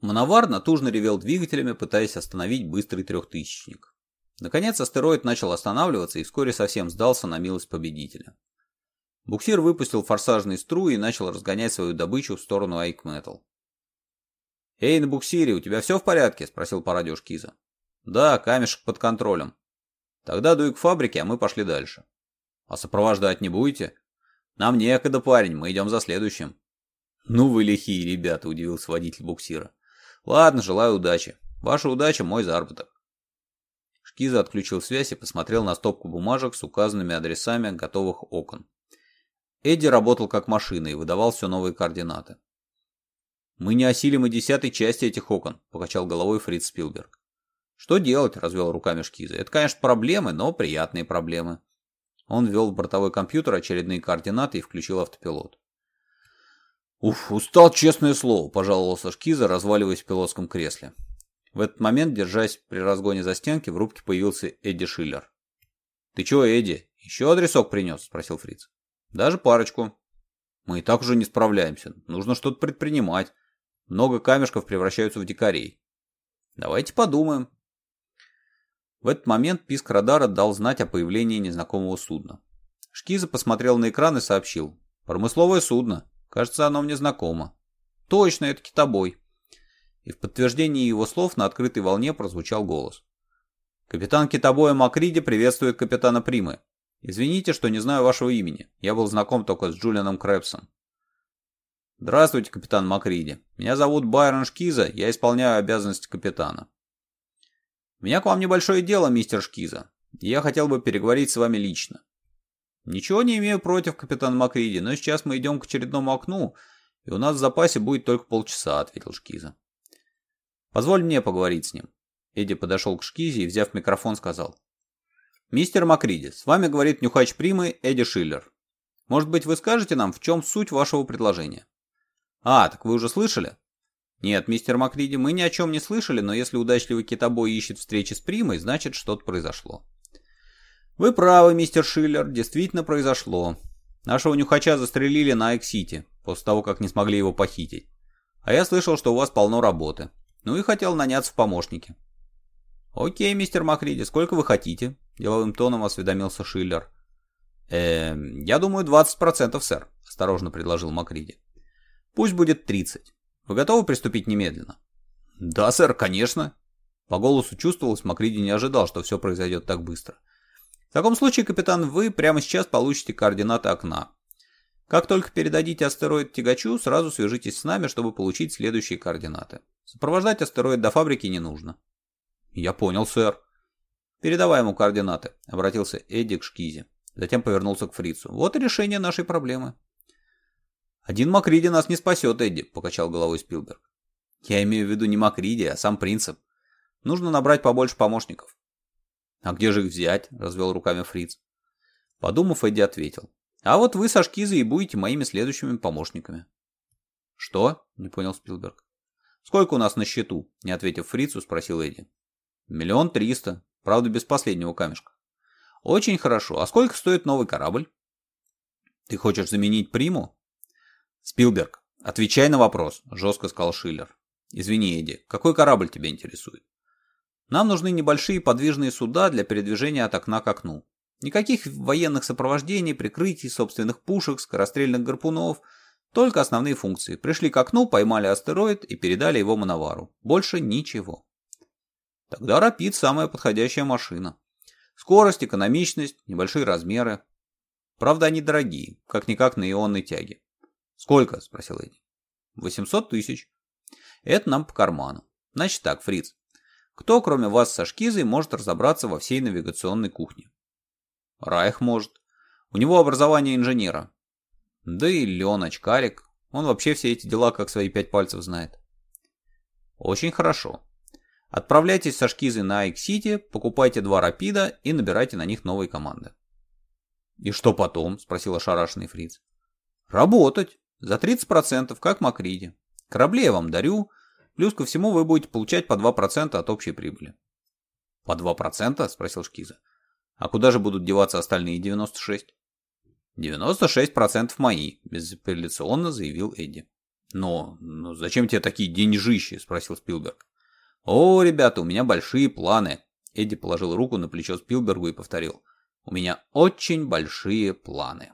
Мановар натужно ревел двигателями, пытаясь остановить быстрый трехтысячник. Наконец астероид начал останавливаться и вскоре совсем сдался на милость победителя. Буксир выпустил форсажные струи и начал разгонять свою добычу в сторону Айкметал. «Эй, на буксире, у тебя все в порядке?» – спросил по радио Шкиза. «Да, камешек под контролем. Тогда дуй к фабрике, а мы пошли дальше». «А сопровождать не будете?» «Нам некогда, парень, мы идем за следующим». «Ну вы лихие ребята», – удивился водитель буксира. Ладно, желаю удачи. Ваша удача – мой заработок. Шкиза отключил связь и посмотрел на стопку бумажек с указанными адресами готовых окон. Эдди работал как машина и выдавал все новые координаты. «Мы не осилим и десятой части этих окон», – покачал головой Фрид Спилберг. «Что делать?» – развел руками Шкиза. «Это, конечно, проблемы, но приятные проблемы». Он ввел в бортовой компьютер очередные координаты и включил автопилот. «Уф, устал, честное слово», – пожаловался Шкиза, разваливаясь в пилотском кресле. В этот момент, держась при разгоне за стенки, в рубке появился Эдди Шиллер. «Ты чего, Эдди, еще адресок принес?» – спросил Фриц. «Даже парочку». «Мы и так уже не справляемся. Нужно что-то предпринимать. Много камешков превращаются в дикарей». «Давайте подумаем». В этот момент писк радара дал знать о появлении незнакомого судна. Шкиза посмотрел на экран и сообщил. «Промысловое судно. Кажется, оно мне знакомо. Точно, это китобой. И в подтверждении его слов на открытой волне прозвучал голос. Капитан китобоя Макриди приветствует капитана Примы. Извините, что не знаю вашего имени. Я был знаком только с Джулианом Крэпсом. Здравствуйте, капитан Макриди. Меня зовут Байрон Шкиза, я исполняю обязанности капитана. У меня к вам небольшое дело, мистер Шкиза. Я хотел бы переговорить с вами лично. Ничего не имею против, капитан Макриди, но сейчас мы идем к очередному окну, и у нас в запасе будет только полчаса, ответил Шкиза. Позволь мне поговорить с ним. Эдди подошел к Шкизе и, взяв микрофон, сказал. «Мистер Макриди, с вами говорит нюхач Примы Эдди Шиллер. Может быть, вы скажете нам, в чем суть вашего предложения?» «А, так вы уже слышали?» «Нет, мистер Макриди, мы ни о чем не слышали, но если удачливый китобой ищет встречи с Примой, значит, что-то произошло». Вы правы, мистер Шиллер, действительно произошло. Нашего нюхача застрелили на Эксите, после того, как не смогли его похитить. А я слышал, что у вас полно работы. Ну и хотел наняться в помощники. Окей, мистер Макриди, сколько вы хотите? Деловым тоном осведомился Шиллер. Эм, я думаю, 20%, сэр, осторожно предложил Макриди. Пусть будет 30%. Вы готовы приступить немедленно? Да, сэр, конечно. По голосу чувствовалось, Макриди не ожидал, что все произойдет так быстро. В таком случае, капитан, вы прямо сейчас получите координаты окна. Как только передадите астероид тягачу, сразу свяжитесь с нами, чтобы получить следующие координаты. Сопровождать астероид до фабрики не нужно. Я понял, сэр. Передавай ему координаты, обратился Эдди к Шкизе. Затем повернулся к Фрицу. Вот и решение нашей проблемы. Один Макриди нас не спасет, Эдди, покачал головой Спилберг. Я имею в виду не Макриди, а сам принцип. Нужно набрать побольше помощников. «А где же их взять?» – развел руками Фриц. Подумав, Эдди ответил. «А вот вы со Шкизы и будете моими следующими помощниками». «Что?» – не понял Спилберг. «Сколько у нас на счету?» – не ответив Фрицу, спросил Эдди. «Миллион триста. Правда, без последнего камешка». «Очень хорошо. А сколько стоит новый корабль?» «Ты хочешь заменить приму?» «Спилберг, отвечай на вопрос», – жестко сказал Шиллер. «Извини, Эдди, какой корабль тебя интересует?» Нам нужны небольшие подвижные суда для передвижения от окна к окну. Никаких военных сопровождений, прикрытий, собственных пушек, скорострельных гарпунов. Только основные функции. Пришли к окну, поймали астероид и передали его Мановару. Больше ничего. Тогда Рапид самая подходящая машина. Скорость, экономичность, небольшие размеры. Правда, они дорогие, как-никак на ионной тяге. «Сколько?» – спросил Эдди. «800 тысяч». «Это нам по карману. Значит так, фриц, кто, кроме вас со шкизой, может разобраться во всей навигационной кухне? Райх может. У него образование инженера. Да и Леон Очкарик. Он вообще все эти дела как свои пять пальцев знает. Очень хорошо. Отправляйтесь со шкизой на Айк-Сити, покупайте два Рапида и набирайте на них новые команды. «И что потом?» – спросил ошарашенный фриц. «Работать. За 30%, как Макриди. Корабли я вам дарю, Плюс ко всему вы будете получать по 2% от общей прибыли. По 2%? спросил Шкиза. А куда же будут деваться остальные 96? 96% мои, безапелляционно заявил Эдди. Но, но зачем тебе такие деньжищи? спросил Спилберг. О, ребята, у меня большие планы. Эдди положил руку на плечо Спилбергу и повторил. У меня очень большие планы.